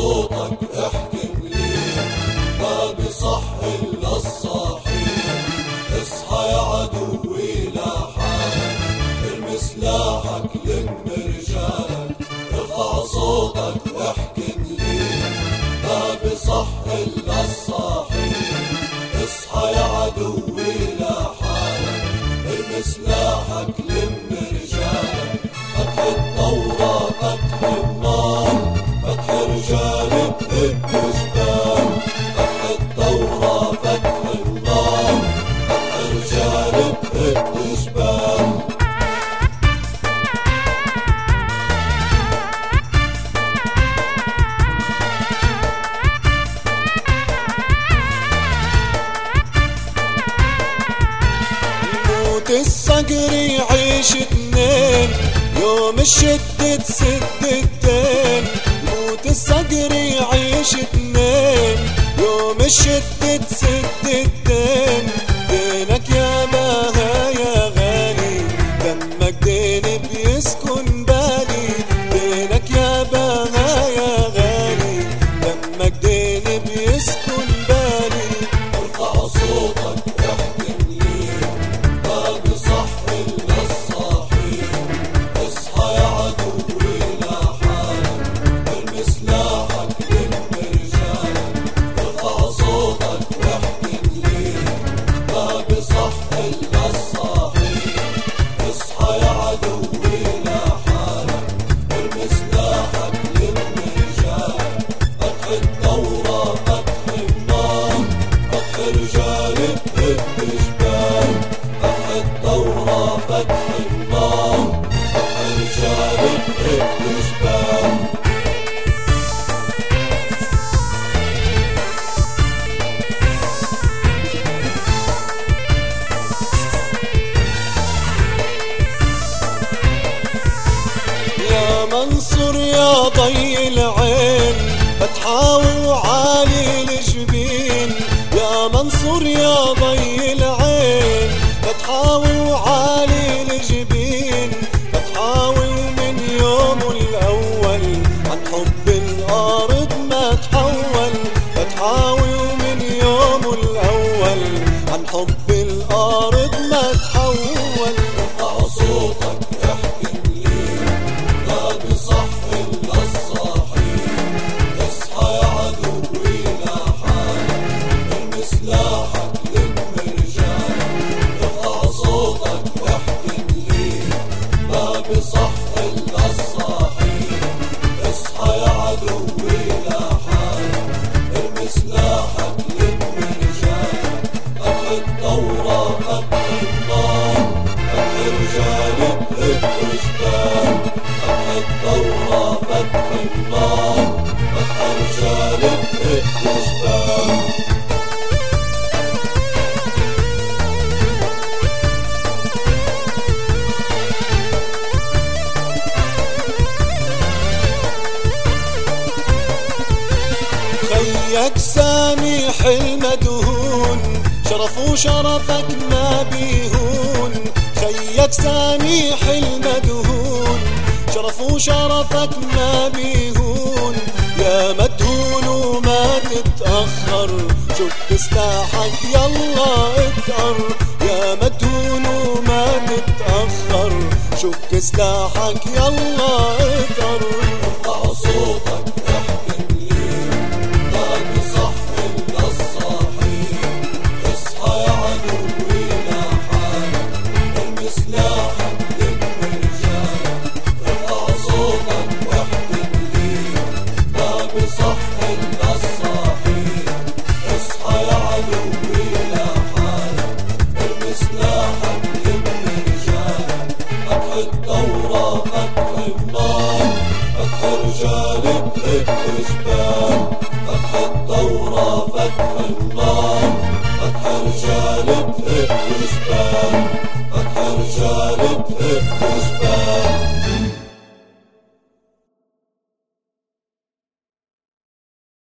صوتك احكم لي ما بصح إلا الصحيح. اصحى يا عدوي ارمي سلاحك لم رجالك ارفع صوتك ما بصح إلا الصحيح. موت الصقر يعيش اتنين يوم الشدة تسد الدين موت الصقر يعيش اتنين يوم الشدة تسد الدين رجال فتح الثورة فتح فتح يا منصور يا ضي العين فتحاوي وعالي منصور يا ضي العين فتحاوي وعالي الجبين فتحاوي ومن يوم الأول عن حب الأرض ما تحول فتحاوي ومن يوم الأول عن حب الأرض ما تحول. باقي صح النصاحين اصحى يا عدوي لا حالك ارمي سلاحك لم رجالك فتح الثورة فتح النار فتح رجال بهد جبال فتح الثورة فتح النار. خيك سامح المدهون شرف وشرفك ما بيهون. خيك سامح المدهون. شرف وشرفك ما بيهون. يا مدهون وما تتأخر. شك سلاحك يلا اتقر يا مدهون وما تتأخر. شك سلاحك يلا اتقر الجبال فتح جبال فتح الثورة فتح فتح رجال تهب جبال